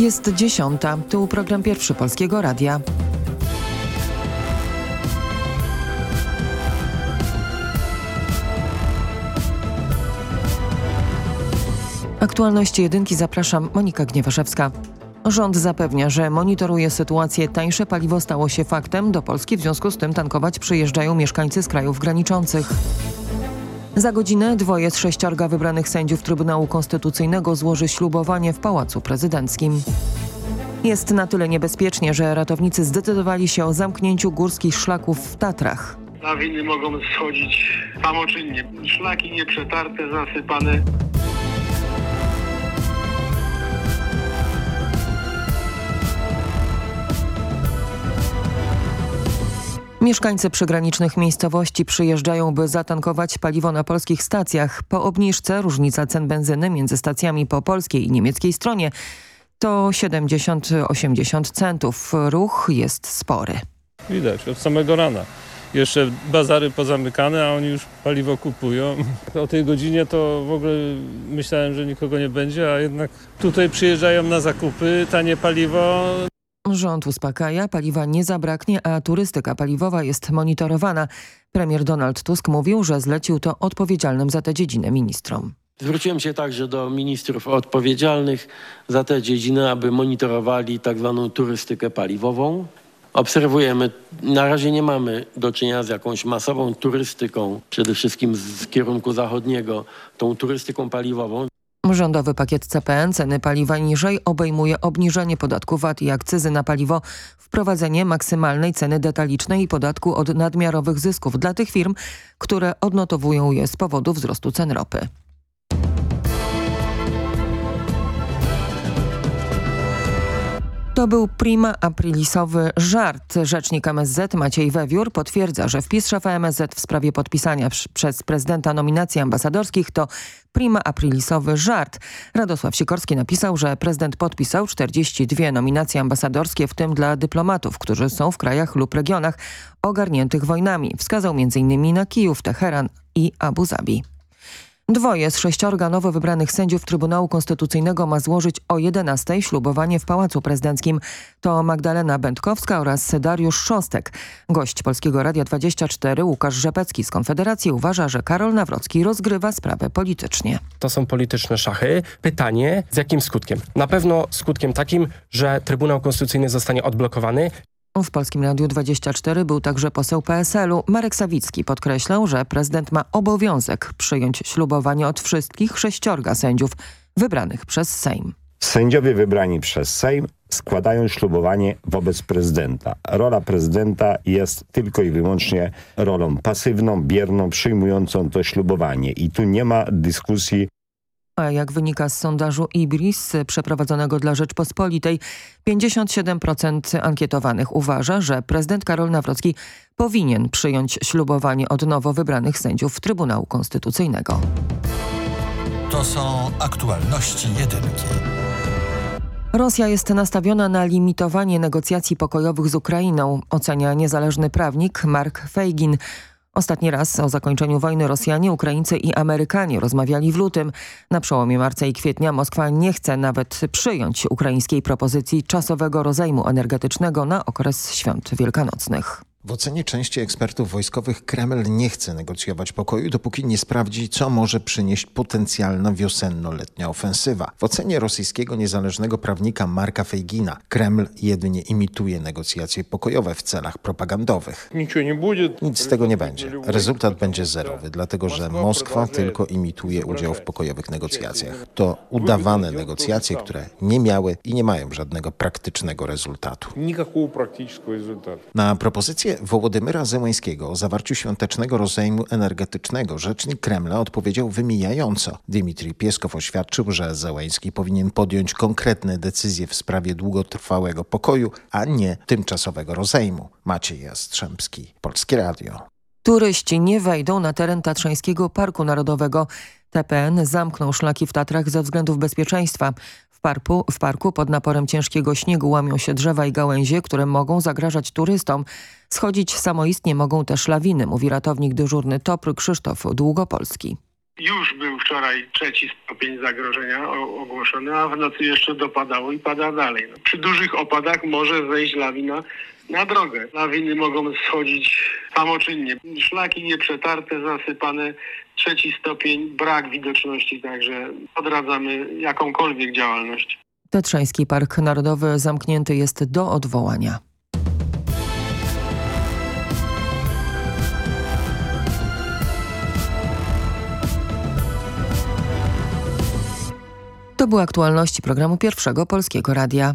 Jest dziesiąta. Tu program pierwszy Polskiego Radia. Aktualności jedynki zapraszam Monika Gniewaszewska. Rząd zapewnia, że monitoruje sytuację. Tańsze paliwo stało się faktem. Do Polski w związku z tym tankować przyjeżdżają mieszkańcy z krajów graniczących. Za godzinę dwoje z sześciorga wybranych sędziów Trybunału Konstytucyjnego złoży ślubowanie w Pałacu Prezydenckim. Jest na tyle niebezpiecznie, że ratownicy zdecydowali się o zamknięciu górskich szlaków w Tatrach. Lawiny mogą schodzić samoczynnie. Szlaki nieprzetarte, zasypane. Mieszkańcy przygranicznych miejscowości przyjeżdżają, by zatankować paliwo na polskich stacjach. Po obniżce różnica cen benzyny między stacjami po polskiej i niemieckiej stronie to 70-80 centów. Ruch jest spory. Widać od samego rana. Jeszcze bazary pozamykane, a oni już paliwo kupują. O tej godzinie to w ogóle myślałem, że nikogo nie będzie, a jednak tutaj przyjeżdżają na zakupy, tanie paliwo. Rząd uspokaja, paliwa nie zabraknie, a turystyka paliwowa jest monitorowana. Premier Donald Tusk mówił, że zlecił to odpowiedzialnym za tę dziedzinę ministrom. Zwróciłem się także do ministrów odpowiedzialnych za tę dziedzinę, aby monitorowali tak zwaną turystykę paliwową. Obserwujemy, na razie nie mamy do czynienia z jakąś masową turystyką, przede wszystkim z kierunku zachodniego, tą turystyką paliwową. Rządowy pakiet CPN ceny paliwa niżej obejmuje obniżenie podatku VAT i akcyzy na paliwo, wprowadzenie maksymalnej ceny detalicznej i podatku od nadmiarowych zysków dla tych firm, które odnotowują je z powodu wzrostu cen ropy. To był prima aprilisowy żart. Rzecznik MSZ Maciej Wewiór potwierdza, że wpis szefa MSZ w sprawie podpisania przez prezydenta nominacji ambasadorskich to prima aprilisowy żart. Radosław Sikorski napisał, że prezydent podpisał 42 nominacje ambasadorskie, w tym dla dyplomatów, którzy są w krajach lub regionach ogarniętych wojnami. Wskazał m.in. na Kijów, Teheran i Abu Zabi. Dwoje z sześciorga nowo wybranych sędziów Trybunału Konstytucyjnego ma złożyć o 11 ślubowanie w Pałacu Prezydenckim. To Magdalena Będkowska oraz Dariusz Szostek. Gość Polskiego Radia 24 Łukasz Rzepecki z Konfederacji uważa, że Karol Nawrocki rozgrywa sprawę politycznie. To są polityczne szachy. Pytanie z jakim skutkiem? Na pewno skutkiem takim, że Trybunał Konstytucyjny zostanie odblokowany. W Polskim Radiu 24 był także poseł PSL-u. Marek Sawicki podkreślał, że prezydent ma obowiązek przyjąć ślubowanie od wszystkich sześciorga sędziów wybranych przez Sejm. Sędziowie wybrani przez Sejm składają ślubowanie wobec prezydenta. Rola prezydenta jest tylko i wyłącznie rolą pasywną, bierną, przyjmującą to ślubowanie. I tu nie ma dyskusji a jak wynika z sondażu IBRIS przeprowadzonego dla Rzeczpospolitej, 57% ankietowanych uważa, że prezydent Karol Nawrocki powinien przyjąć ślubowanie od nowo wybranych sędziów Trybunału Konstytucyjnego. To są aktualności jedynki. Rosja jest nastawiona na limitowanie negocjacji pokojowych z Ukrainą, ocenia niezależny prawnik Mark Feigin. Ostatni raz o zakończeniu wojny Rosjanie, Ukraińcy i Amerykanie rozmawiali w lutym. Na przełomie marca i kwietnia Moskwa nie chce nawet przyjąć ukraińskiej propozycji czasowego rozejmu energetycznego na okres świąt wielkanocnych. W ocenie części ekspertów wojskowych Kreml nie chce negocjować pokoju, dopóki nie sprawdzi, co może przynieść potencjalna wiosenno-letnia ofensywa. W ocenie rosyjskiego niezależnego prawnika Marka Fejgina Kreml jedynie imituje negocjacje pokojowe w celach propagandowych. Nic z tego nie będzie. Rezultat będzie zerowy, dlatego że Moskwa tylko imituje udział w pokojowych negocjacjach. To udawane negocjacje, które nie miały i nie mają żadnego praktycznego rezultatu. Na propozycję Wołodymyra Zełańskiego o zawarciu świątecznego rozejmu energetycznego rzecznik Kremla odpowiedział wymijająco. Dmitrij Pieskow oświadczył, że Zełański powinien podjąć konkretne decyzje w sprawie długotrwałego pokoju, a nie tymczasowego rozejmu. Maciej Jastrzębski, Polskie Radio. Turyści nie wejdą na teren Tatrzańskiego Parku Narodowego. TPN zamknął szlaki w Tatrach ze względów bezpieczeństwa. W parku, w parku pod naporem ciężkiego śniegu łamią się drzewa i gałęzie, które mogą zagrażać turystom. Schodzić samoistnie mogą też lawiny, mówi ratownik dyżurny TOPR Krzysztof Długopolski Już był wczoraj trzeci stopień zagrożenia ogłoszony, a w nocy jeszcze dopadało i pada dalej. No, przy dużych opadach może zejść lawina na drogę. Lawiny mogą schodzić samoczynnie. Szlaki nieprzetarte, zasypane. Trzeci stopień, brak widoczności, także odradzamy jakąkolwiek działalność. Tatrzański Park Narodowy zamknięty jest do odwołania. To były aktualności programu Pierwszego Polskiego Radia.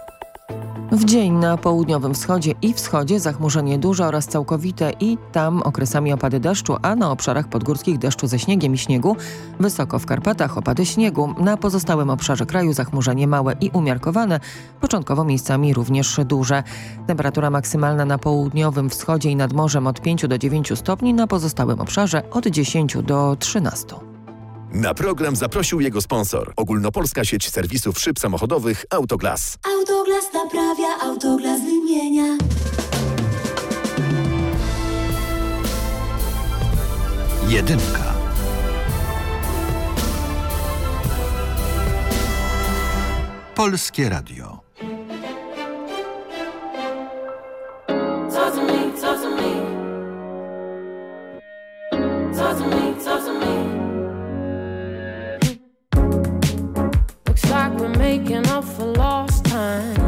W dzień na południowym wschodzie i wschodzie zachmurzenie duże oraz całkowite i tam okresami opady deszczu, a na obszarach podgórskich deszczu ze śniegiem i śniegu. Wysoko w Karpatach opady śniegu. Na pozostałym obszarze kraju zachmurzenie małe i umiarkowane, początkowo miejscami również duże. Temperatura maksymalna na południowym wschodzie i nad morzem od 5 do 9 stopni, na pozostałym obszarze od 10 do 13. Na program zaprosił jego sponsor. Ogólnopolska sieć serwisów szyb samochodowych Autoglas. Autoglas naprawia, autoglas wymienia. Jedynka. Polskie Radio. Talk to me, talk to me. Talk to me, talk to me. Like we're making up for lost time.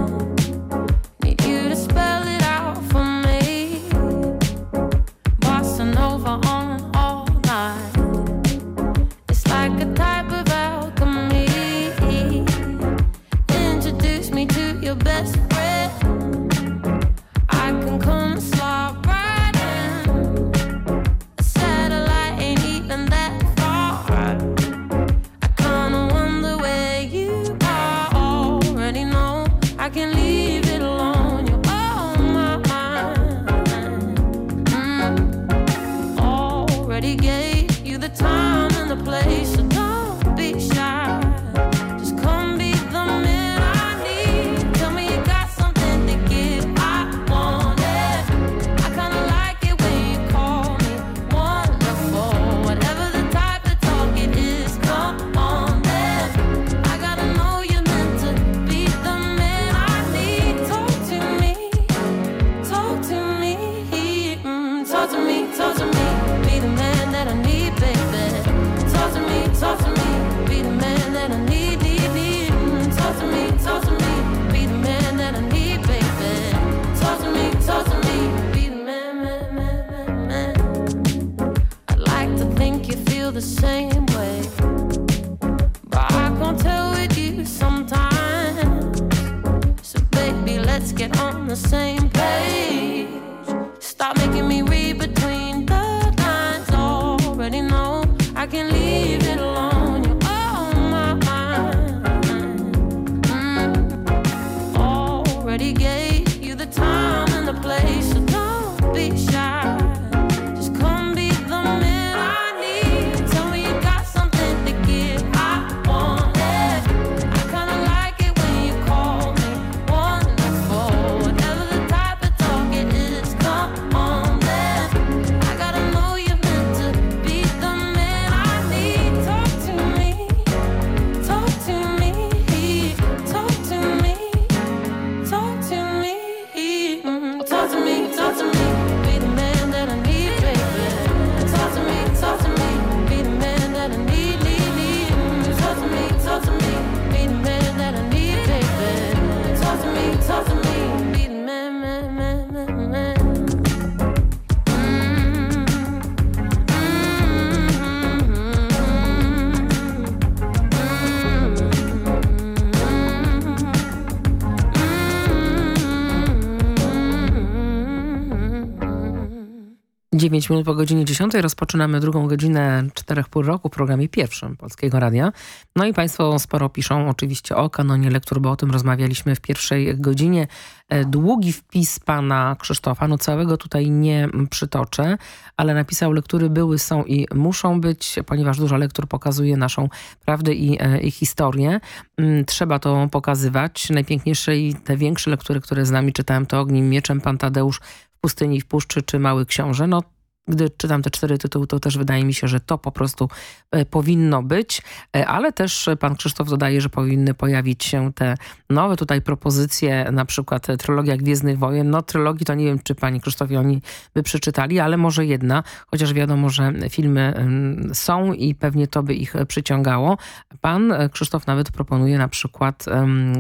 9 minut po godzinie 10 rozpoczynamy drugą godzinę czterech pół roku w programie pierwszym Polskiego Radia. No i Państwo sporo piszą oczywiście o kanonie lektur, bo o tym rozmawialiśmy w pierwszej godzinie. E, Długi wpis pana Krzysztofa, no całego tutaj nie przytoczę, ale napisał lektury były, są i muszą być, ponieważ dużo lektur pokazuje naszą prawdę i, e, i historię. Mm, Trzeba to pokazywać. Najpiękniejsze i te większe lektury, które z nami czytałem, to Ogniem Mieczem, Pan Tadeusz w Pustyni w Puszczy czy Mały Książę. No gdy czytam te cztery tytuły, to też wydaje mi się, że to po prostu e, powinno być, E, ale też pan Krzysztof dodaje, że powinny pojawić się te nowe tutaj propozycje, na przykład e, trylogia Gwiezdnych Wojen. No trylogii to nie wiem, czy pani Krzysztofie oni by przeczytali, ale może jedna, chociaż wiadomo, że filmy ym, są i pewnie to by ich przyciągało. Pan Krzysztof nawet proponuje na przykład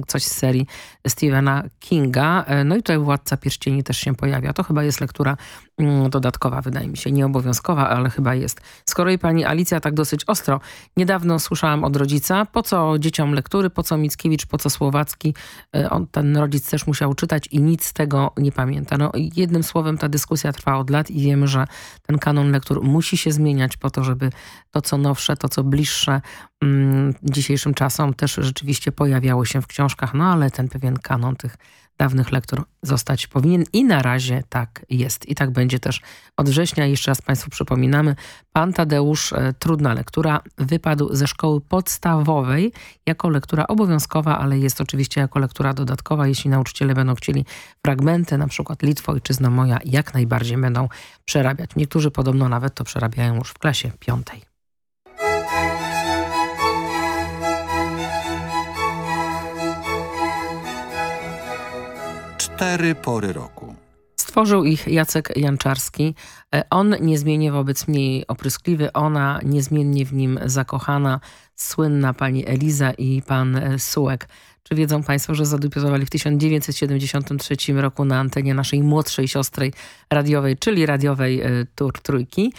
coś z serii Stephena Kinga. No i tutaj Władca Pierścieni też się pojawia. To chyba jest lektura mm, dodatkowa, wydaje mi się, nieobowiązkowa, ale chyba jest. Skoro i pani Alicja tak dosyć ostro, niedawno słyszałam od rodzica, po co dzieciom lektury, po co Mickiewicz, po co Słowacki. E, On, ten rodzic też musiał czytać i nic z tego nie pamięta. No, jednym słowem ta dyskusja trwa od lat i wiemy, że ten kanon lektur musi się zmieniać po to, żeby to, co nowsze, to, co bliższe mm, dzisiejszym czasom też rzeczywiście pojawiało się w książkach, no ale ten pewien kanon tych dawnych lektur zostać powinien i na razie tak jest. I tak będzie też od września. Jeszcze raz Państwu przypominamy, pan Tadeusz, e, trudna lektura, wypadł ze szkoły podstawowej jako lektura obowiązkowa, ale jest oczywiście jako lektura dodatkowa. Jeśli nauczyciele będą chcieli fragmenty, na przykład Litwo, Ojczyzna Moja, jak najbardziej będą przerabiać. Niektórzy podobno nawet to przerabiają już w klasie piątej. Cztery pory roku. Stworzył ich Jacek Janczarski. E, On niezmiennie wobec mnie opryskliwy, ona niezmiennie w nim zakochana, słynna pani Eliza i pan e, Sułek. Czy wiedzą Państwo, że zadebiutowali w 1973 roku na antenie naszej młodszej siostry radiowej, czyli radiowej e, Tur Trójki?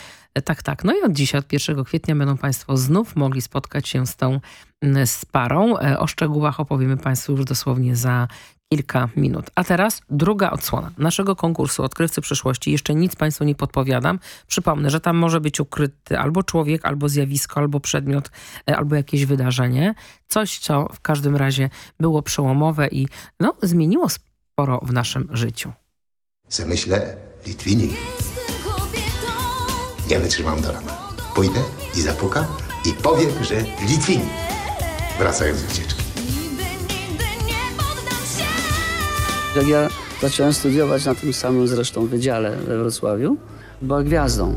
Tak, tak. No i od dzisiaj, od 1 kwietnia będą Państwo znów mogli spotkać się z tą z parą. O szczegółach opowiemy Państwu już dosłownie za kilka minut. A teraz druga odsłona naszego konkursu Odkrywcy Przyszłości. Jeszcze nic Państwu nie podpowiadam. Przypomnę, że tam może być ukryty albo człowiek, albo zjawisko, albo przedmiot, e, albo jakieś wydarzenie. Coś, co w każdym razie było przełomowe i no, zmieniło sporo w naszym życiu. Se myślę, Litwini. Nie wytrzymam do rana. Pójdę i zapukam i powiem, że Litwini. Wracają z wycieczki. Jak ja zacząłem studiować na tym samym zresztą wydziale we Wrocławiu, była gwiazdą.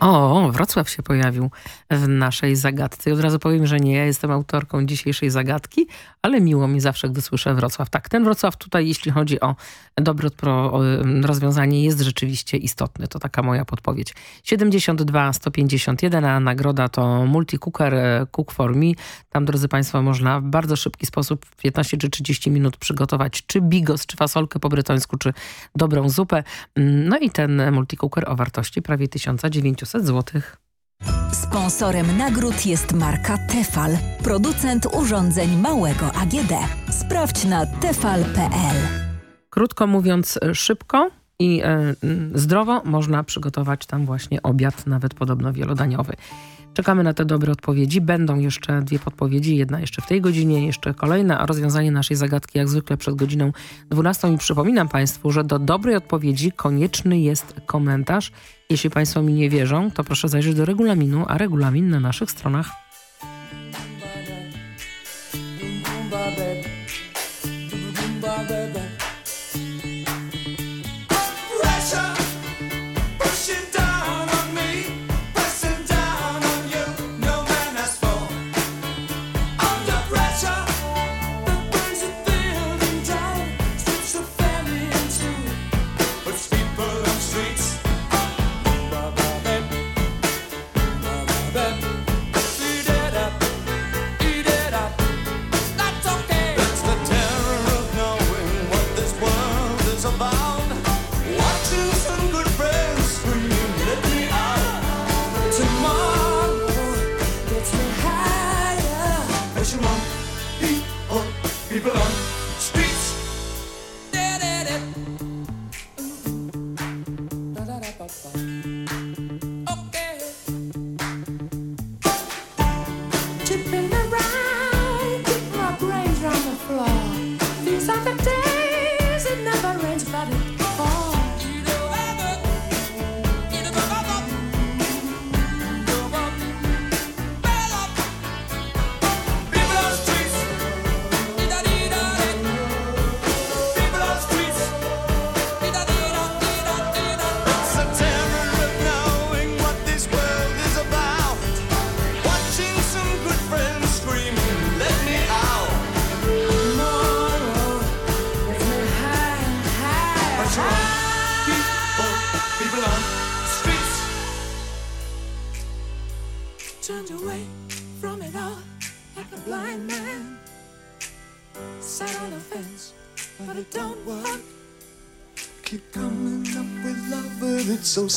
O, Wrocław się pojawił w naszej zagadce. Od razu powiem, że nie ja jestem autorką dzisiejszej zagadki, ale miło mi zawsze, gdy słyszę Wrocław. Tak, ten Wrocław tutaj, jeśli chodzi o dobre rozwiązanie, jest rzeczywiście istotny. To taka moja podpowiedź. 72 151, a nagroda to multi-cooker e, Cook for Me. Tam, drodzy Państwo, można w bardzo szybki sposób, w 15 czy 30 minut przygotować czy bigos, czy fasolkę po brytońsku, czy dobrą zupę. Mm, No i ten multi-cooker o wartości prawie 1900 zł. Sponsorem nagród jest marka Tefal, producent urządzeń małego AGD. Sprawdź na tefal.pl. Krótko mówiąc, szybko i e, zdrowo można przygotować tam właśnie obiad, nawet podobno wielodaniowy. Czekamy na te dobre odpowiedzi. Będą jeszcze dwie podpowiedzi, jedna jeszcze w tej godzinie, jeszcze kolejna, a rozwiązanie naszej zagadki jak zwykle przed godziną 12. I przypominam Państwu, że do dobrej odpowiedzi konieczny jest komentarz. Jeśli Państwo mi nie wierzą, to proszę zajrzeć do regulaminu, a regulamin na naszych stronach.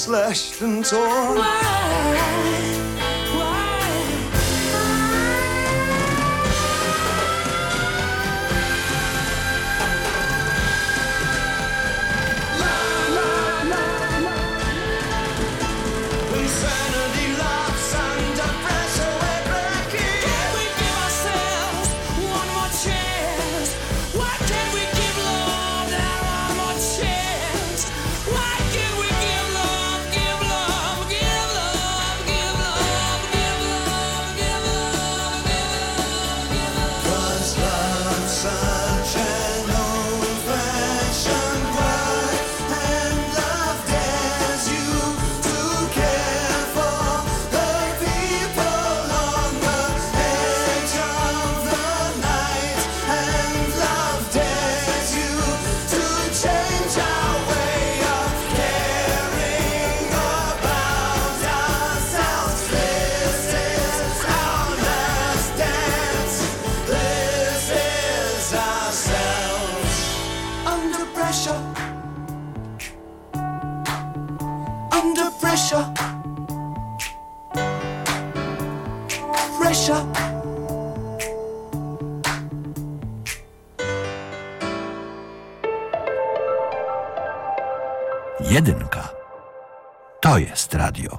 Slashed and torn. Pressure. Pressure. Jedynka. To jest radio.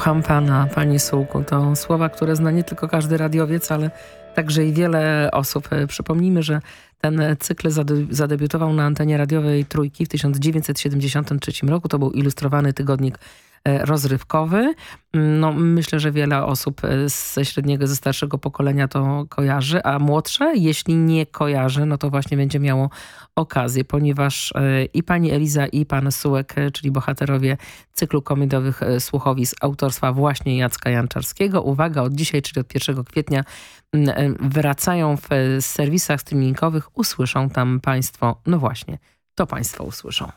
Kocham pana, panie Sułku. To słowa, które zna nie tylko każdy radiowiec, ale także i wiele osób. E, Przypomnijmy, że ten cykl zade- zadebiutował na antenie radiowej Trójki w 1973 roku. To był ilustrowany tygodnik rozrywkowy. No, myślę, że wiele osób e, ze średniego, ze starszego pokolenia to kojarzy, a młodsze, jeśli nie kojarzy, no to właśnie będzie miało okazję, ponieważ e, i pani Eliza, i pan Sułek, e, czyli bohaterowie cyklu komediowych e, słuchowisk autorstwa właśnie Jacka Janczarskiego. Uwaga, od dzisiaj, czyli od 1 kwietnia m, e, wracają w e, serwisach streamingowych. Usłyszą tam państwo, no właśnie, to państwo usłyszą.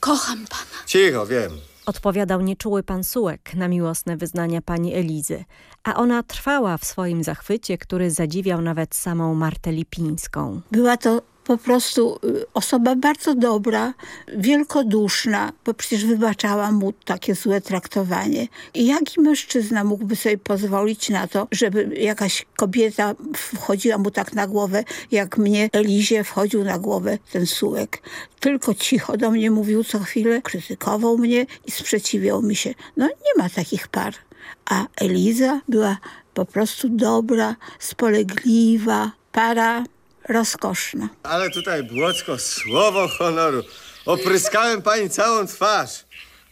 Kocham pana. Cicho, wiem. Odpowiadał nieczuły pan Sułek na miłosne wyznania pani Elizy, a ona trwała w swoim zachwycie, który zadziwiał nawet samą Martę Lipińską. Była to po prostu y, osoba bardzo dobra, wielkoduszna, bo przecież wybaczała mu takie złe traktowanie. I jaki mężczyzna mógłby sobie pozwolić na to, żeby jakaś kobieta wchodziła mu tak na głowę, jak mnie Elizie wchodził na głowę ten sułek. Tylko cicho do mnie mówił co chwilę, krytykował mnie i sprzeciwiał mi się. No nie ma takich par. A Eliza była po prostu dobra, spolegliwa, para rozkoszna. Ale tutaj, Błocko, słowo honoru. Opryskałem pani całą twarz.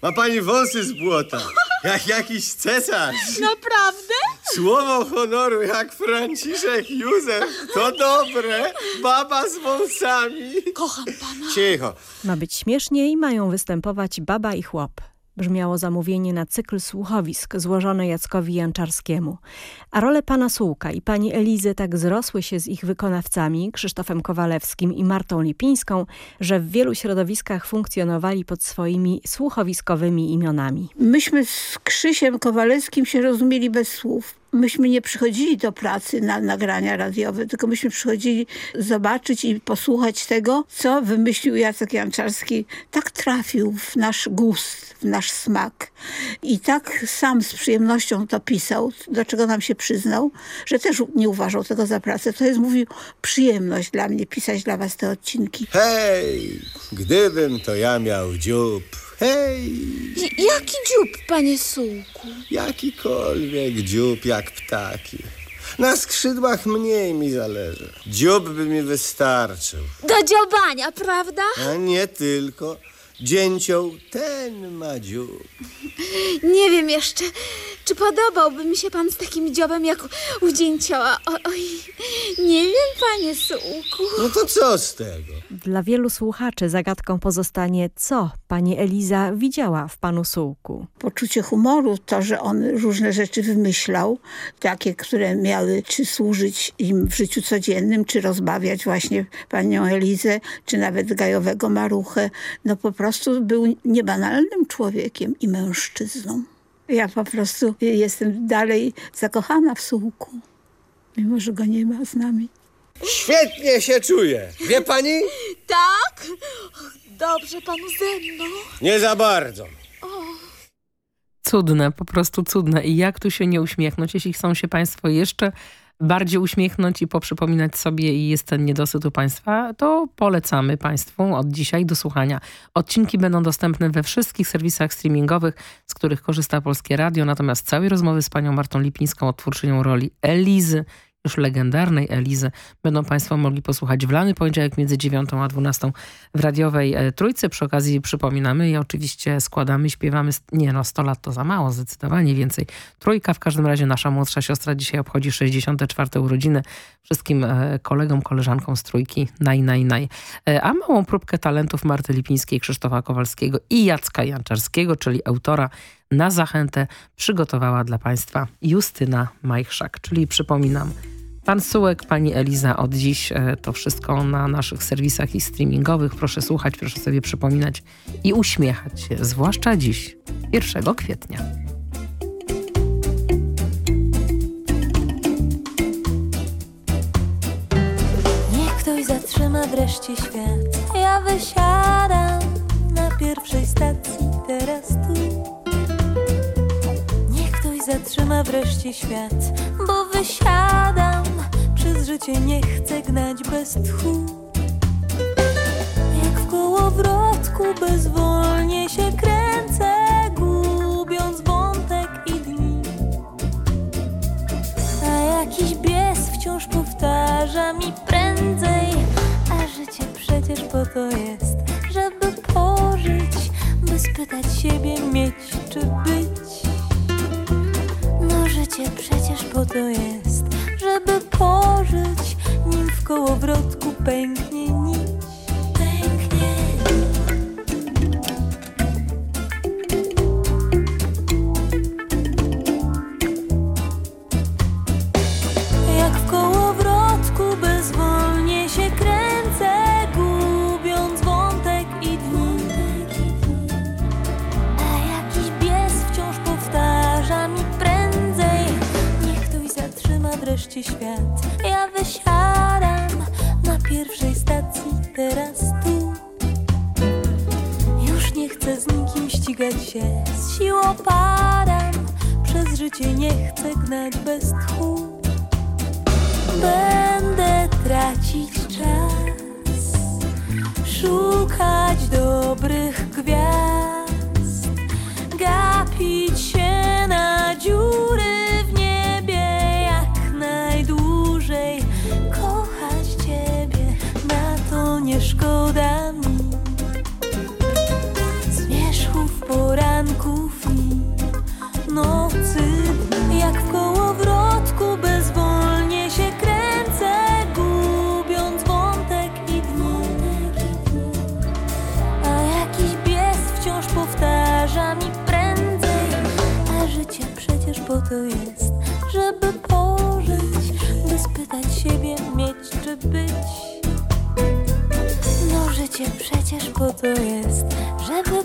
Ma pani wąsy z błota. Jak jakiś cesarz. Naprawdę? Słowo honoru jak Franciszek Józef. To dobre. Baba z wąsami. Kocham pana. Cicho. Ma być śmieszniej, mają występować baba i chłop. Brzmiało zamówienie na cykl słuchowisk złożone Jackowi Janczarskiemu. A role pana Sułka i pani Elizy tak zrosły się z ich wykonawcami, Krzysztofem Kowalewskim i Martą Lipińską, że w wielu środowiskach funkcjonowali pod swoimi słuchowiskowymi imionami. Myśmy z Krzysiem Kowalewskim się rozumieli bez słów. Myśmy nie przychodzili do pracy na nagrania radiowe, tylko myśmy przychodzili zobaczyć i posłuchać tego, co wymyślił Jacek Janczarski. Tak trafił w nasz gust, w nasz smak. I tak sam z przyjemnością to pisał, do czego nam się przyznał, że też nie uważał tego za pracę. To jest, mówił, przyjemność dla mnie pisać dla was te odcinki. Hej, gdybym to ja miał dziób. Hej, Jaki dziób, panie Sułku? jakikolwiek dziób jak ptaki. Na skrzydłach mniej mi zależy. Dziób by mi wystarczył. Do dziobania, prawda? A nie tylko. Dzięcioł ten ma dziób. Nie wiem jeszcze, czy podobałby mi się pan z takim dziobem jak u dzięcioła. Oj, nie wiem, panie Sułku. No to co z tego? Dla wielu słuchaczy zagadką pozostanie, co pani Eliza widziała w panu Sułku. Poczucie humoru, to, że on różne rzeczy wymyślał, takie, które miały czy służyć im w życiu codziennym, czy rozbawiać właśnie panią Elizę, czy nawet gajowego maruchę. No po prostu był niebanalnym człowiekiem i mężczyzną. Ja po prostu jestem dalej zakochana w Sułku, mimo że go nie ma z nami. Świetnie się czuję. Wie pani? Tak? Dobrze panu ze mną. Nie za bardzo. Cudne, po prostu cudne. I jak tu się nie uśmiechnąć, jeśli chcą się państwo jeszcze bardziej uśmiechnąć i poprzypominać sobie i jest ten niedosyt u państwa, to polecamy państwu od dzisiaj do słuchania. Odcinki będą dostępne we wszystkich serwisach streamingowych, z których korzysta Polskie Radio, natomiast całej rozmowy z panią Martą Lipińską, odtwórczynią roli Elizy, już legendarnej Elizy, będą Państwo mogli posłuchać w lany poniedziałek między 9 a 12 w radiowej e, Trójce. Przy okazji przypominamy i oczywiście składamy, śpiewamy, nie no 100 lat to za mało, zdecydowanie więcej. Trójka w każdym razie, nasza młodsza siostra dzisiaj obchodzi 64 urodziny. Wszystkim e, kolegom, koleżankom z Trójki, naj, naj, naj. E, A małą próbkę talentów Marty Lipińskiej, Krzysztofa Kowalskiego i Jacka Janczarskiego, czyli autora na zachętę przygotowała dla Państwa Justyna Majchrzak. Czyli przypominam, Pan Sułek, Pani Eliza od dziś e, to wszystko na naszych serwisach i streamingowych. Proszę słuchać, proszę sobie przypominać i uśmiechać się, zwłaszcza dziś, 1 kwietnia. Niech ktoś zatrzyma wreszcie świat. Ja wysiadam na pierwszej stacji teraz tu. Zatrzyma wreszcie świat, bo wysiadam. Przez życie nie chcę gnać bez tchu. Jak w kołowrotku bezwolnie się kręcę, przecież po to jest, żeby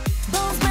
Bo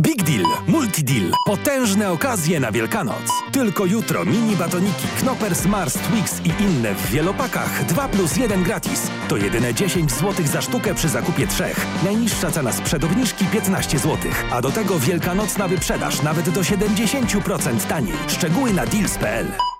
Big Deal, Multi Deal. Potężne okazje na Wielkanoc. Tylko jutro mini batoniki Knoppers, Mars, Twix i inne w wielopakach 2 plus 1 gratis. To jedyne 10 zł za sztukę przy zakupie trzech. Najniższa cena sprzed obniżki 15 zł. A do tego wielkanocna wyprzedaż nawet do 70% taniej. Szczegóły na deals.pl.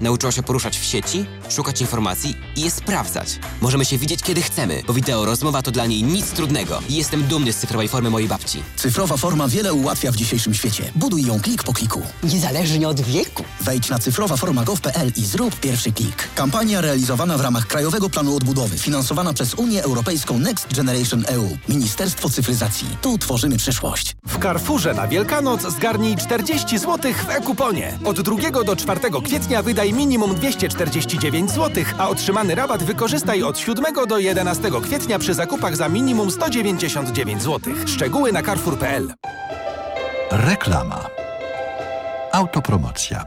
Nauczyła się poruszać w sieci, szukać informacji i je sprawdzać. Możemy się widzieć kiedy chcemy, bo wideo rozmowa to dla niej nic trudnego. I jestem dumny z cyfrowej formy mojej babci. Cyfrowa forma wiele ułatwia w dzisiejszym świecie. Buduj ją klik po kliku. Niezależnie od wieku. Wejdź na cyfrowaforma.gov.pl i zrób pierwszy klik. Kampania realizowana w ramach Krajowego Planu Odbudowy, finansowana przez Unię Europejską Next Generation EU. Ministerstwo Cyfryzacji. Tu tworzymy przyszłość. W Carrefourze na Wielkanoc zgarnij 40 zł w e-kuponie. Od 2 do 4 kwietnia wydaj minimum 249 zł, a otrzymany rabat wykorzystaj od 7 do 11 kwietnia przy zakupach za minimum 199 zł. Szczegóły na carrefour.pl. Reklama. Autopromocja.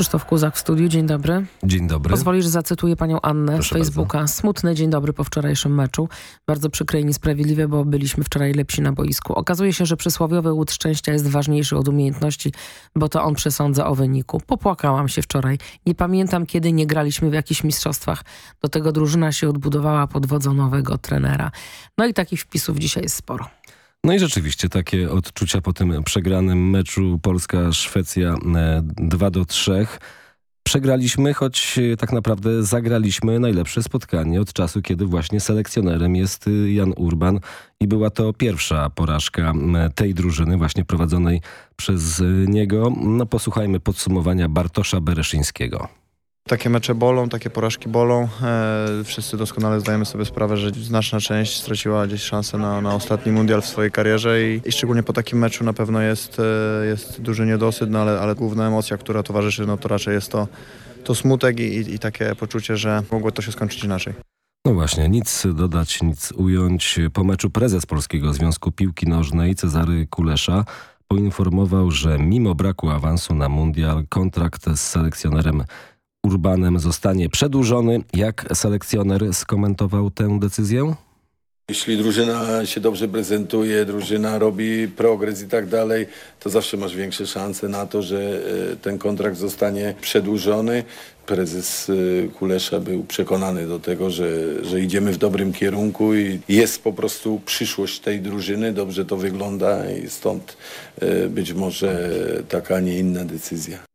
Krzysztof Kuzak w studiu, dzień dobry. Dzień dobry. Pozwolisz, zacytuję panią Annę Proszę z Facebooka. Smutny dzień dobry po wczorajszym meczu. Bardzo przykre i niesprawiedliwe, bo byliśmy wczoraj lepsi na boisku. Okazuje się, że przysłowiowy łód szczęścia jest ważniejszy od umiejętności, bo to on przesądza o wyniku. Popłakałam się wczoraj. Nie pamiętam, kiedy nie graliśmy w jakichś mistrzostwach. Do tego drużyna się odbudowała pod wodzą nowego trenera. No i takich wpisów dzisiaj jest sporo. No i rzeczywiście takie odczucia po tym przegranym meczu Polska-Szwecja e, 2 do 3. Przegraliśmy, choć e, tak naprawdę zagraliśmy najlepsze spotkanie od czasu, kiedy właśnie selekcjonerem jest e, Jan Urban i była to pierwsza porażka tej drużyny właśnie prowadzonej przez e, niego. No posłuchajmy podsumowania Bartosza Bereszyńskiego. Takie mecze bolą, takie porażki bolą. E, wszyscy doskonale zdajemy sobie sprawę, że znaczna część straciła gdzieś szansę na, na ostatni mundial w swojej karierze i, i szczególnie po takim meczu na pewno jest, e, jest duży niedosyt, no ale, ale główna emocja, która towarzyszy, no to raczej jest to, to smutek i, i, i takie poczucie, że mogło to się skończyć inaczej. No właśnie, nic dodać, nic ująć. Po meczu prezes Polskiego Związku Piłki Nożnej Cezary Kulesza poinformował, że mimo braku awansu na mundial kontrakt z selekcjonerem Urbanem zostanie przedłużony. Jak selekcjoner skomentował tę decyzję? Jeśli drużyna się dobrze prezentuje, drużyna robi progres i tak dalej, to zawsze masz większe szanse na to, że e, ten kontrakt zostanie przedłużony. Prezes e, Kulesza był przekonany do tego, że, że idziemy w dobrym kierunku i jest po prostu przyszłość tej drużyny. Dobrze to wygląda i stąd e, być może taka, a nie inna decyzja.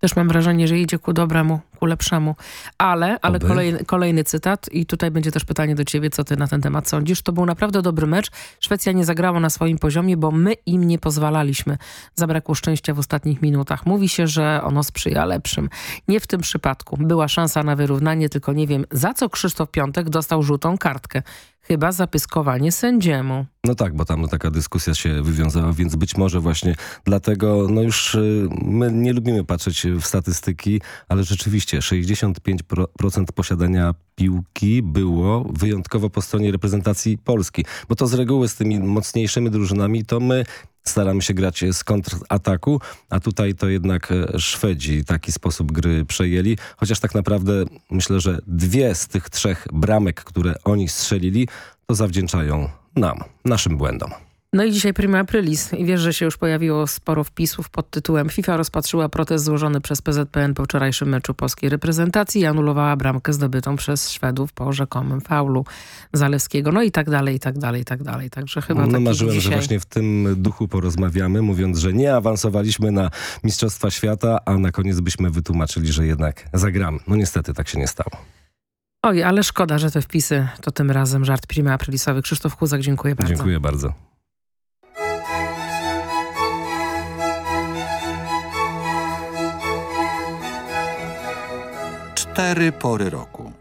Też mam wrażenie, że idzie ku dobremu, ku lepszemu. Ale, ale kolejny, kolejny cytat i tutaj będzie też pytanie do ciebie, co ty na ten temat sądzisz. To był naprawdę dobry mecz. Szwecja nie zagrała na swoim poziomie, bo my im nie pozwalaliśmy. Zabrakło szczęścia w ostatnich minutach. Mówi się, że ono sprzyja lepszym. Nie w tym przypadku. Była szansa na wyrównanie, tylko nie wiem, za co Krzysztof Piątek dostał żółtą kartkę. Chyba za pyskowanie sędziemu. No tak, bo tam taka dyskusja się wywiązała, więc być może właśnie dlatego, no już y, my nie lubimy patrzeć w statystyki, ale rzeczywiście 65% posiadania piłki było wyjątkowo po stronie reprezentacji Polski, bo to z reguły z tymi mocniejszymi drużynami to my staramy się grać z kontrataku, a tutaj to jednak e, Szwedzi taki sposób gry przejęli, chociaż tak naprawdę myślę, że dwie z tych trzech bramek, które oni strzelili, to zawdzięczają nam, naszym błędom. No i dzisiaj prima aprilis i wiesz, że się już pojawiło sporo wpisów pod tytułem FIFA rozpatrzyła protest złożony przez PZPN po wczorajszym meczu polskiej reprezentacji i anulowała bramkę zdobytą przez Szwedów po rzekomym faulu Zalewskiego. No i tak dalej, i tak dalej, i tak dalej. Także chyba No marzyłem, dzisiaj... że właśnie w tym duchu porozmawiamy, mówiąc, że nie awansowaliśmy na Mistrzostwa Świata, a na koniec byśmy wytłumaczyli, że jednak zagramy. No niestety tak się nie stało. Oj, ale szkoda, że te wpisy to tym razem żart prima aprilisowy. Krzysztof Kuzak, dziękuję bardzo. Dziękuję bardzo. Cztery pory roku.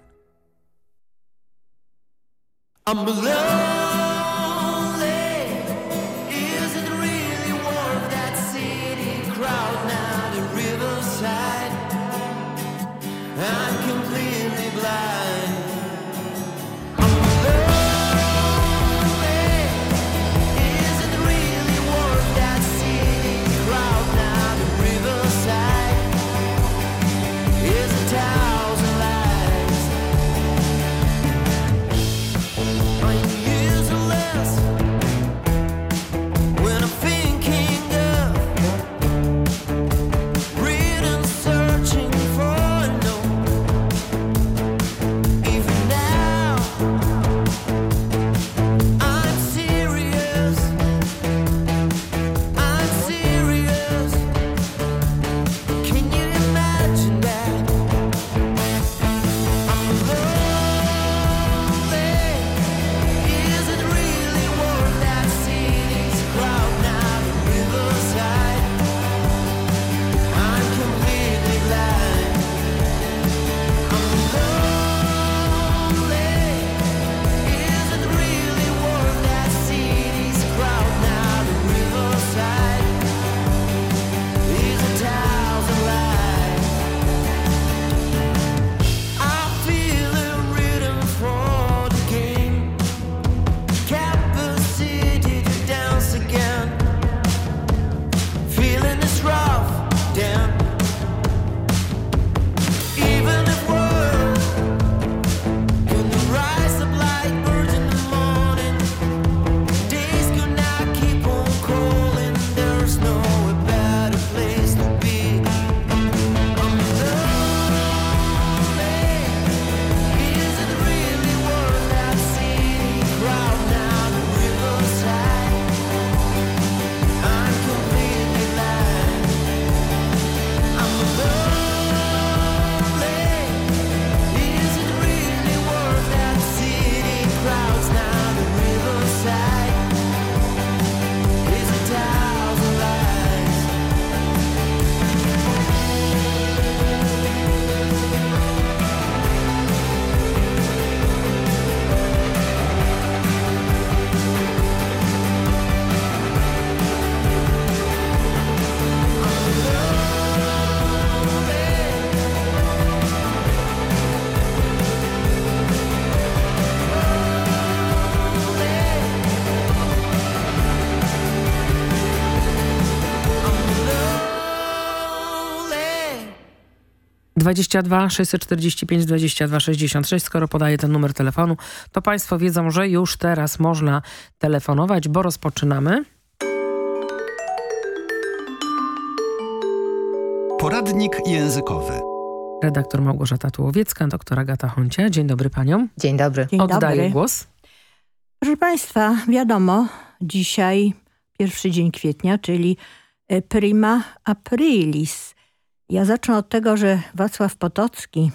22 645 22 66. Skoro podaję ten numer telefonu, to Państwo wiedzą, że już teraz można telefonować, bo rozpoczynamy. Poradnik językowy. Redaktor Małgorzata Tułowiecka, doktor Agata Honcia. Dzień dobry Paniom. Dzień dobry. Dzień Oddaję dobry. głos. Proszę Państwa, wiadomo, dzisiaj pierwszy dzień kwietnia, czyli e, prima aprilis. Ja zacznę od tego, że Wacław Potocki,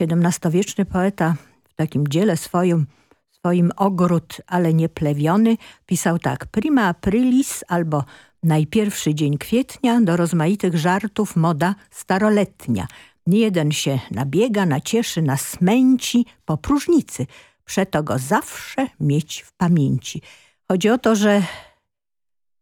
XVII-wieczny poeta, w takim dziele swoim, swoim Ogród, ale nie plewiony, pisał tak. Prima aprilis albo najpierwszy dzień kwietnia do rozmaitych żartów moda staroletnia. Nie jeden się nabiega, nacieszy, nasmęci po próżnicy. Przeto go zawsze mieć w pamięci. Chodzi o to, że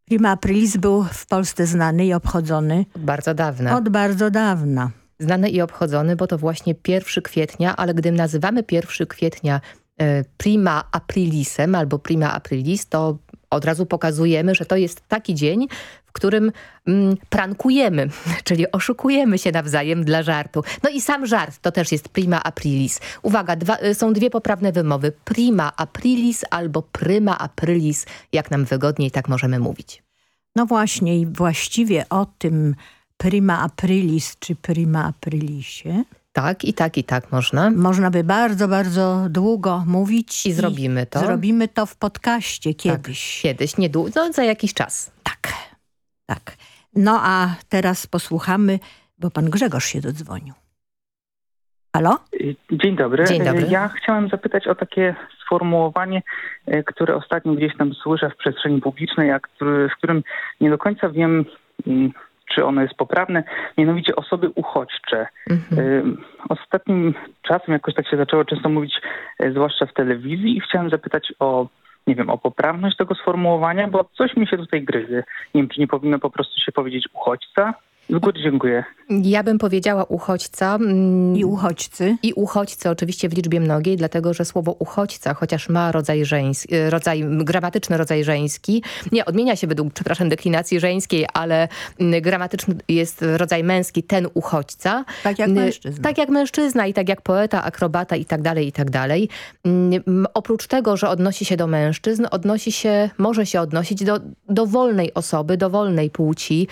Prima Aprilis był w Polsce znany i obchodzony Od bardzo dawna. od bardzo dawna. Znany i obchodzony, bo to właśnie 1 kwietnia, ale gdy nazywamy 1 kwietnia e, prima aprilisem albo prima aprilis, to od razu pokazujemy, że to jest taki dzień, w którym mm, prankujemy, czyli oszukujemy się nawzajem dla żartu. No i sam żart to też jest prima aprilis. Uwaga, dwa, y, są dwie poprawne wymowy. Prima aprilis albo prima aprilis, jak nam wygodniej tak możemy mówić. No właśnie i właściwie o tym prima aprilis czy prima aprilisie Tak, i tak, i tak można. można by bardzo, bardzo długo mówić. I zrobimy to. Zrobimy to w podcaście kiedyś. Tak, kiedyś, niedługo, no, za jakiś czas. Tak. No a teraz posłuchamy, bo pan Grzegorz się dodzwonił. Halo? Dzień dobry. Dzień dobry. Ja chciałem zapytać o takie sformułowanie, e, które ostatnio gdzieś tam słyszę w przestrzeni publicznej, a który, w którym nie do końca wiem, mm, czy ono jest poprawne, mianowicie osoby uchodźcze. Mhm. E, Ostatnim czasem jakoś tak się zaczęło często mówić, e, zwłaszcza w telewizji i chciałem zapytać o nie wiem, o poprawność tego sformułowania, bo coś mi się tutaj gryzie. Nie wiem, czy nie powinno po prostu się powiedzieć uchodźca? Z góry dziękuję. Ja bym powiedziała uchodźca. mm, I uchodźcy. I uchodźcy oczywiście w liczbie mnogiej, dlatego że słowo uchodźca, chociaż ma rodzaj, żeński, e, rodzaj gramatyczny rodzaj żeński, nie, odmienia się według, przepraszam, deklinacji żeńskiej, ale mm, gramatyczny jest rodzaj męski, ten uchodźca. Tak jak Mm, mężczyzna. Tak jak mężczyzna i tak jak poeta, akrobata i tak dalej, i tak dalej. Mm, Oprócz tego, że odnosi się do mężczyzn, odnosi się, może się odnosić do dowolnej osoby, dowolnej płci,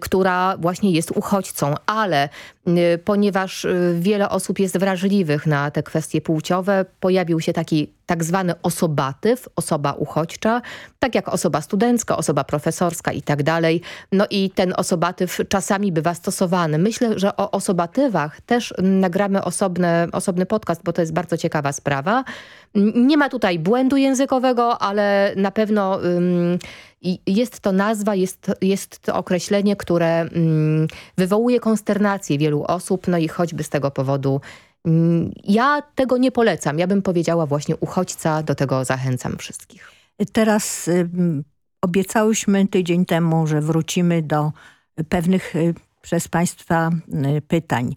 która właśnie jest uchodźcą, ale m, ponieważ y, wiele osób jest wrażliwych na te kwestie płciowe, pojawił się taki tak zwany osobatyw, osoba uchodźcza, tak jak osoba studencka, osoba profesorska i tak dalej. No i ten osobatyw czasami bywa stosowany. Myślę, że o osobatywach też nagramy osobny, osobny podcast, bo to jest bardzo ciekawa sprawa. Nie ma tutaj błędu językowego, ale na pewno ym, i- jest to nazwa, jest, jest to określenie, które ym, wywołuje konsternację wielu osób, no i choćby z tego powodu ym, ja tego nie polecam. Ja bym powiedziała właśnie uchodźca, do tego zachęcam wszystkich. Teraz ym, obiecałyśmy tydzień temu, że wrócimy do pewnych y, przez Państwa y, pytań.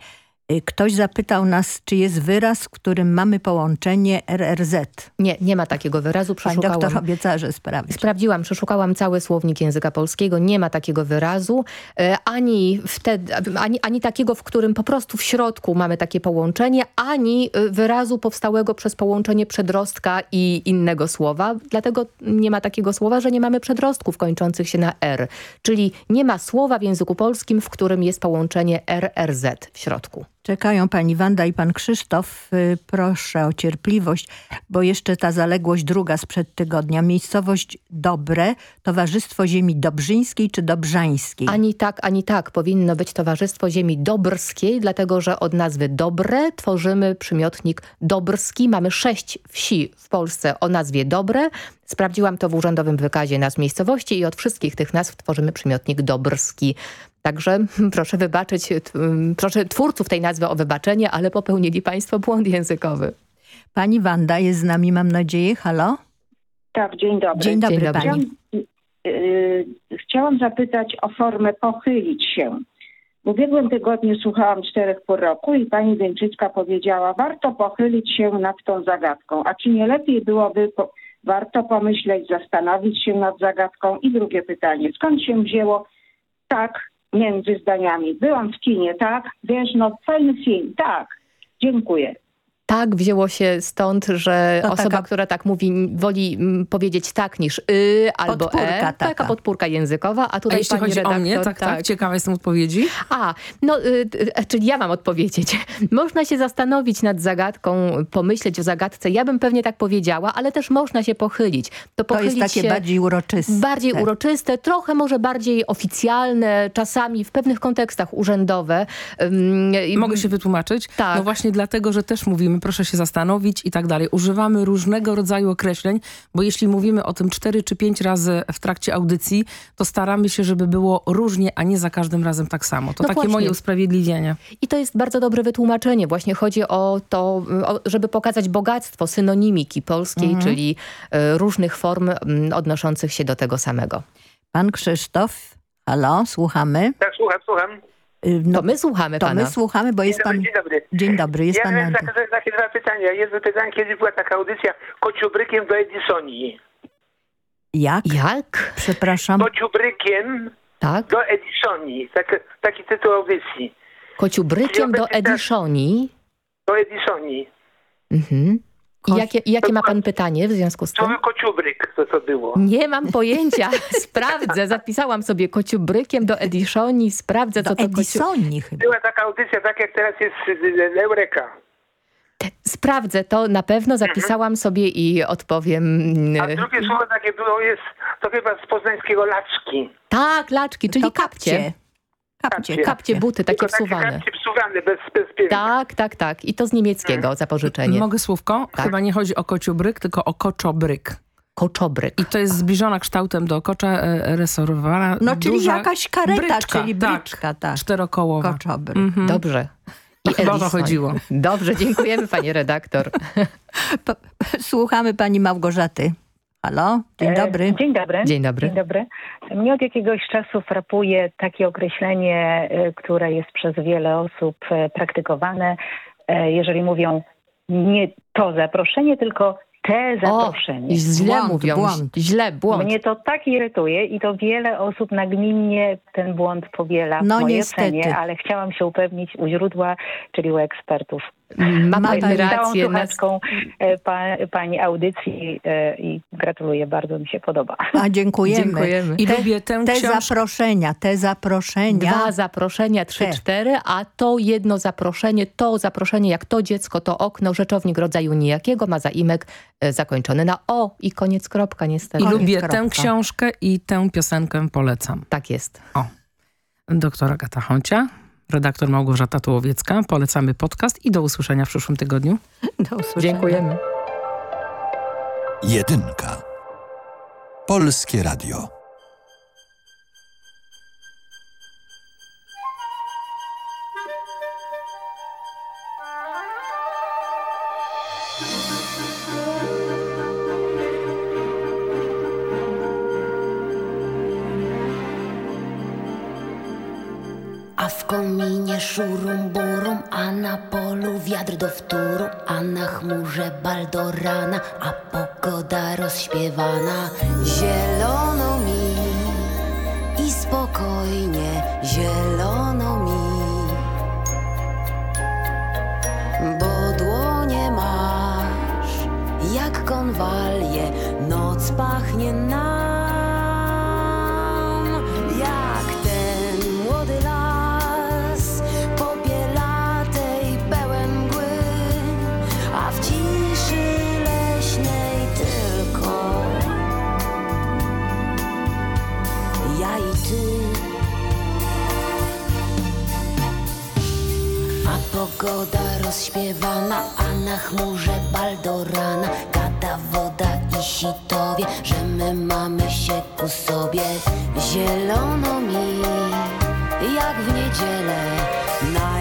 Y, Ktoś zapytał nas, czy jest wyraz, w którym mamy połączenie RRZ. Nie, nie ma takiego wyrazu. Pani doktor obiecała, że sprawi. Sprawdziłam, przeszukałam cały słownik języka polskiego, nie ma takiego wyrazu, e, ani, wtedy, ani, ani takiego, w którym po prostu w środku mamy takie połączenie, ani e, wyrazu powstałego przez połączenie przedrostka i innego słowa. Dlatego nie ma takiego słowa, że nie mamy przedrostków kończących się na R. Czyli nie ma słowa w języku polskim, w którym jest połączenie RRZ w środku. Czekają pani Wanda i pan Krzysztof. Y, Proszę o cierpliwość, bo jeszcze ta zaległość druga sprzed tygodnia. Miejscowość Dobre, Towarzystwo Ziemi Dobrzyńskiej czy Dobrzańskiej? Ani tak, ani tak. Powinno być Towarzystwo Ziemi Dobrskiej, dlatego że od nazwy Dobre tworzymy przymiotnik Dobrski. Mamy sześć wsi w Polsce o nazwie Dobre. Sprawdziłam to w Urzędowym Wykazie Nazw Miejscowości i od wszystkich tych nazw tworzymy przymiotnik Dobrski. Także proszę wybaczyć, proszę twórców tej nazwy o wybaczenie, ale popełnili państwo błąd językowy. Pani Wanda jest z nami, mam nadzieję. Halo? Tak, dzień dobry. Dzień dobry Dzień dobry. pani. Chciałam, y, chciałam zapytać o formę pochylić się. W ubiegłym tygodniu słuchałam czterech pół roku i pani Wieńczycka powiedziała, warto pochylić się nad tą zagadką. A czy nie lepiej byłoby po, warto pomyśleć, zastanowić się nad zagadką? I drugie pytanie, skąd się wzięło tak między zdaniami. Byłam w kinie, tak? Wiesz, no fajny film, tak. Dziękuję. Tak wzięło się stąd, że To osoba, taka- która tak mówi, woli mm, powiedzieć tak niż y albo Podpórka e. taka. Taka podpórka językowa. A A tutaj jeśli pani chodzi redaktor, o mnie, tak, tak, ciekawa jestem odpowiedzi. A, no, y, y, czyli ja mam odpowiedzieć. Można się zastanowić nad zagadką, pomyśleć o zagadce. Ja bym pewnie tak powiedziała, ale też można się pochylić. To, To pochylić jest takie się bardziej uroczyste. Bardziej uroczyste, trochę może bardziej oficjalne, czasami w pewnych kontekstach urzędowe. Ym, Mogę się wytłumaczyć? Tak. No właśnie dlatego, że też mówimy, proszę się zastanowić i tak dalej. Używamy różnego rodzaju określeń, bo jeśli mówimy o tym cztery czy pięć razy w trakcie audycji, to staramy się, żeby było różnie, a nie za każdym razem tak samo. To No takie właśnie. moje usprawiedliwienie. I to jest bardzo dobre wytłumaczenie. Właśnie chodzi o to, żeby pokazać bogactwo synonimiki polskiej, Mhm. czyli y, różnych form odnoszących się do tego samego. Pan Krzysztof, halo, słuchamy. Tak, słucham, słucham. Y, No, to my słuchamy to pana. my słuchamy, bo jest Dzień dobry, pan... dzień dobry. Dzień dobry, jest ja pan... miałem na- takie, takie dwa pytania. Jedno pytanie, kiedy była taka audycja kociubrykiem do Edisonii. Jak? Jak? Przepraszam. Kociubrykiem Tak? do Edisonii. Tak, taki tytuł audycji. Kociubrykiem do Ediszoni. Do Edisonii. Mhm. Jakie, jakie ma pan pytanie w związku z To tym? był kociubryk, to co było. Nie mam pojęcia. Sprawdzę. Zapisałam sobie kociubrykiem do Ediszoni. Sprawdzę, co to Edisoni chyba. Była taka audycja, tak jak teraz jest y, Eureka. Sprawdzę to na pewno. Zapisałam sobie i odpowiem. A drugie słowo takie było jest, to chyba z poznańskiego laczki. Tak, laczki, czyli kapcie. Kapcie, kapcie, buty, takie Tylko takie wsuwane. kapcie wsuwane, bez, bez. Tak, tak, tak. I to z niemieckiego zapożyczenie. Mogę słówko? Chyba nie chodzi o kociubryk, tylko o koczobryk. Koczobryk. I to jest zbliżona kształtem do kocza e, resorowana. No, czyli duża jakaś kareta, bryczka, czyli bryczka, tak. Czterokołowa. Koczobryk. Mhm. Dobrze. I Chyba o to chodziło. Dobrze, dziękujemy pani redaktor. Słuchamy pani Małgorzaty. Halo, dzień E, dobry. Dzień dobry. Dzień dobry. Dzień dobry. Mnie od jakiegoś czasu frapuje takie określenie, e, które jest przez wiele osób e, praktykowane, jeżeli mówią nie to zaproszenie, tylko te zaproszenie. źle Błąd, mówią, błąd. źle, błąd. Mnie to tak irytuje i to wiele osób nagminnie ten błąd powiela No w mojej niestety. ocenie, ale chciałam się upewnić u źródła, czyli u ekspertów. Ma pani rację. Całą Nas... słuchaczką e, pa, pani audycji e, i gratuluję, bardzo mi się podoba. A dziękujemy. Dziękujemy. I te, lubię tę te książkę. zaproszenia, te zaproszenia. Dwa zaproszenia, trzy, Te. cztery, a to jedno zaproszenie, to zaproszenie jak to dziecko, to okno, rzeczownik rodzaju nijakiego ma zaimek e, zakończony na o i koniec kropka niestety. I lubię kropka. tę książkę i tę piosenkę polecam. Tak jest. O. Doktora Agata Honcia, redaktor Małgorzata Tułowiecka. Polecamy podcast i do usłyszenia w przyszłym tygodniu. Do usłyszenia. Dziękujemy. Jedynka. Polskie Radio. Kominie szurum burum, a na polu wiatr do wtóru, a na chmurze baldorana, a pogoda rozśpiewana. Zielono mi i spokojnie, zielono mi. Pogoda rozśpiewana, a na chmurze baldorana. Gada woda i sitowie, że my mamy się ku sobie. Zielono mi, jak w niedzielę, najmilszy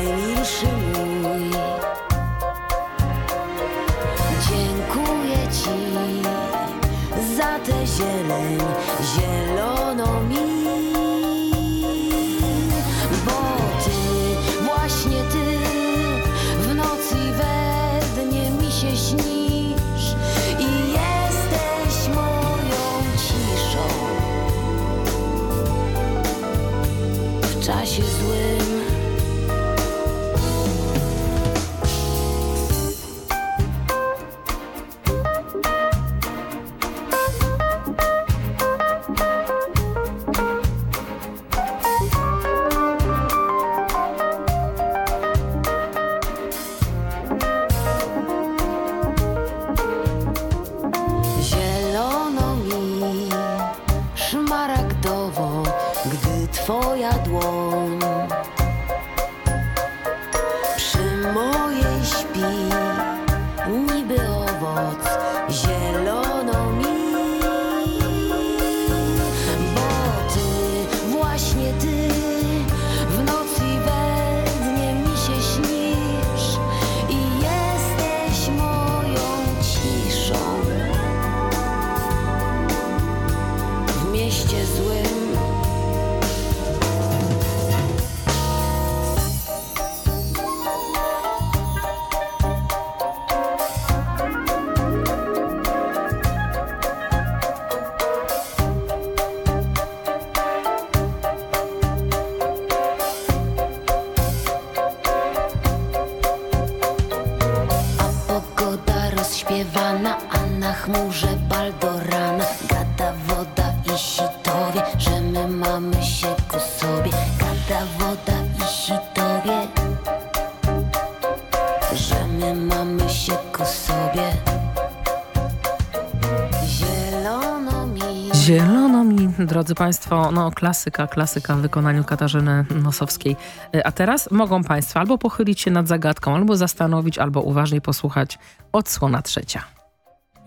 drodzy Państwo, no klasyka, klasyka w wykonaniu Katarzyny Nosowskiej. Y, A teraz mogą Państwo albo pochylić się nad zagadką, albo zastanowić, albo uważniej posłuchać odsłona trzecia.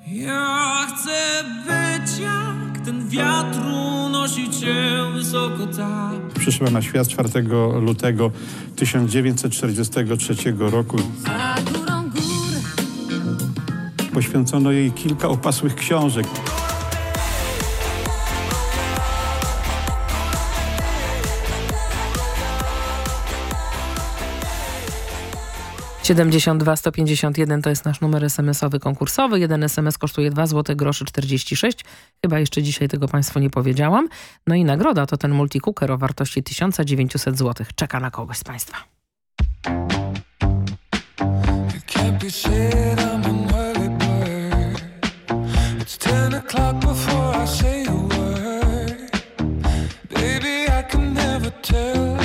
Ja chcę być jak ten wiatr unosi cię wysoko tak Przyszła na świat 4 lutego 1943 roku. Za górą gór Poświęcono jej kilka opasłych książek. Siedemdziesiąt dwa sto pięćdziesiąt jeden to jest nasz numer SMS-owy konkursowy. Jeden SMS kosztuje 2 zł groszy 46. Chyba jeszcze dzisiaj tego Państwu nie powiedziałam. No i nagroda to ten multicooker o wartości 1900 zł. Czeka na kogoś z Państwa. Can't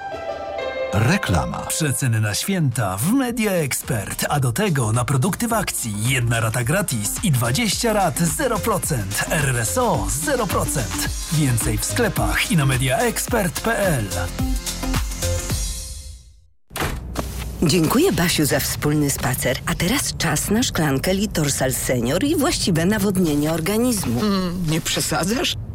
Reklama. Przeceny na święta w Media Expert, a do tego na produkty w akcji. Jedna rata gratis i 20 rat 0%. RSO 0%. Więcej w sklepach i na mediaexpert.pl. Dziękuję Basiu za wspólny spacer. A teraz czas na szklankę Litorsal Senior i właściwe nawodnienie organizmu. nie przesadzasz?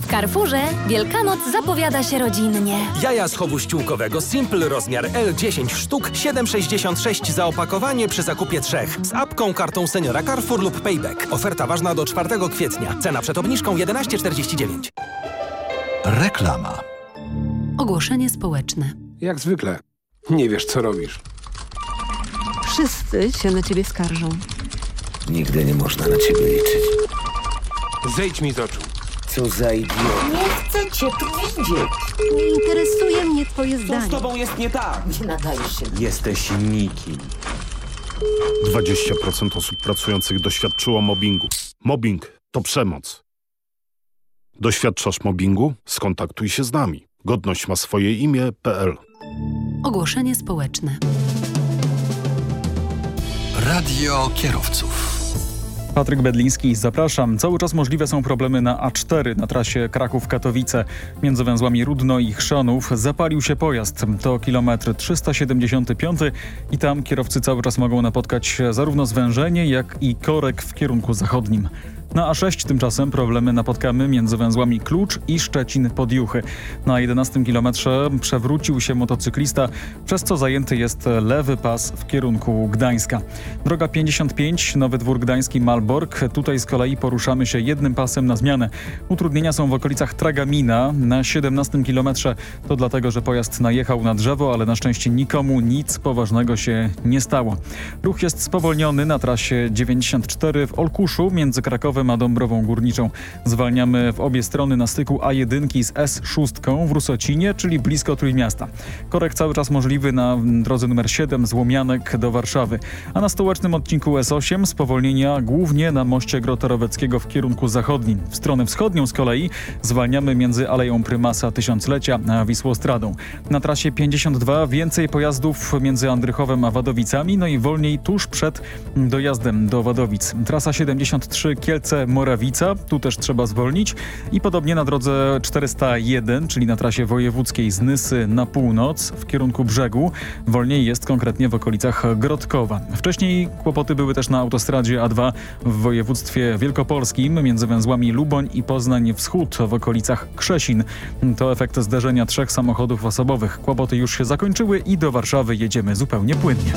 W Carrefourze Wielkanoc zapowiada się rodzinnie. Jaja z chowu ściółkowego Simple rozmiar L 10 sztuk 7,66 za opakowanie przy zakupie trzech. Z apką, kartą seniora Carrefour lub Payback. Oferta ważna do 4 kwietnia. Cena przed obniżką 11,49. Reklama. Ogłoszenie społeczne. Jak zwykle. Nie wiesz, co robisz. Wszyscy się na ciebie skarżą. Nigdy nie można na ciebie liczyć. Zejdź mi z oczu. Co za idiot. Nie chcę cię tu widzieć. Nie interesuje mnie twoje Co zdanie. z tobą jest nie tak? Nie nadajesz się. Jesteś nikim. 20% osób pracujących doświadczyło mobbingu. Mobbing to przemoc. Doświadczasz mobbingu? Skontaktuj się z nami. Godność ma swoje imię.pl Ogłoszenie społeczne. Radio kierowców. Patryk Bedliński, zapraszam. Cały czas możliwe są problemy na A4 na trasie Kraków-Katowice. Między węzłami Rudno i Chrzanów zapalił się pojazd. To kilometr 375 i tam kierowcy cały czas mogą napotkać zarówno zwężenie, jak i korek w kierunku zachodnim. Na A6 tymczasem problemy napotkamy między węzłami Klucz i Szczecin pod Juchy. Na 11 kilometrze przewrócił się motocyklista, przez co zajęty jest lewy pas w kierunku Gdańska. Droga 55, Nowy Dwór Gdański Malbork. Tutaj z kolei poruszamy się jednym pasem na zmianę. Utrudnienia są w okolicach Tragamina na 17 kilometrze. To dlatego, że pojazd najechał na drzewo, ale na szczęście nikomu nic poważnego się nie stało. Ruch jest spowolniony na trasie 94 w Olkuszu między Krakowem a Dąbrową Górniczą. Zwalniamy w obie strony na styku A1 z S6 w Rusocinie, czyli blisko Trójmiasta. Korek cały czas możliwy na drodze numer 7 z Łomianek do Warszawy. A na stołecznym odcinku S8 spowolnienia głównie na moście Grotoroweckiego w kierunku zachodnim. W stronę wschodnią z kolei zwalniamy między Aleją Prymasa Tysiąclecia a Wisłostradą. Na trasie 52 więcej pojazdów między Andrychowem a Wadowicami, no i wolniej tuż przed dojazdem do Wadowic. Trasa 73 Kielce Kielce-Morawica. Tu też trzeba zwolnić. I podobnie na drodze 401, czyli na trasie wojewódzkiej z Nysy na północ w kierunku brzegu. Wolniej jest konkretnie w okolicach Grodkowa. Wcześniej kłopoty były też na autostradzie A2 w województwie wielkopolskim między węzłami Luboń i Poznań Wschód w okolicach Krzesin. To efekt zderzenia trzech samochodów osobowych. Kłopoty już się zakończyły i do Warszawy jedziemy zupełnie płynnie.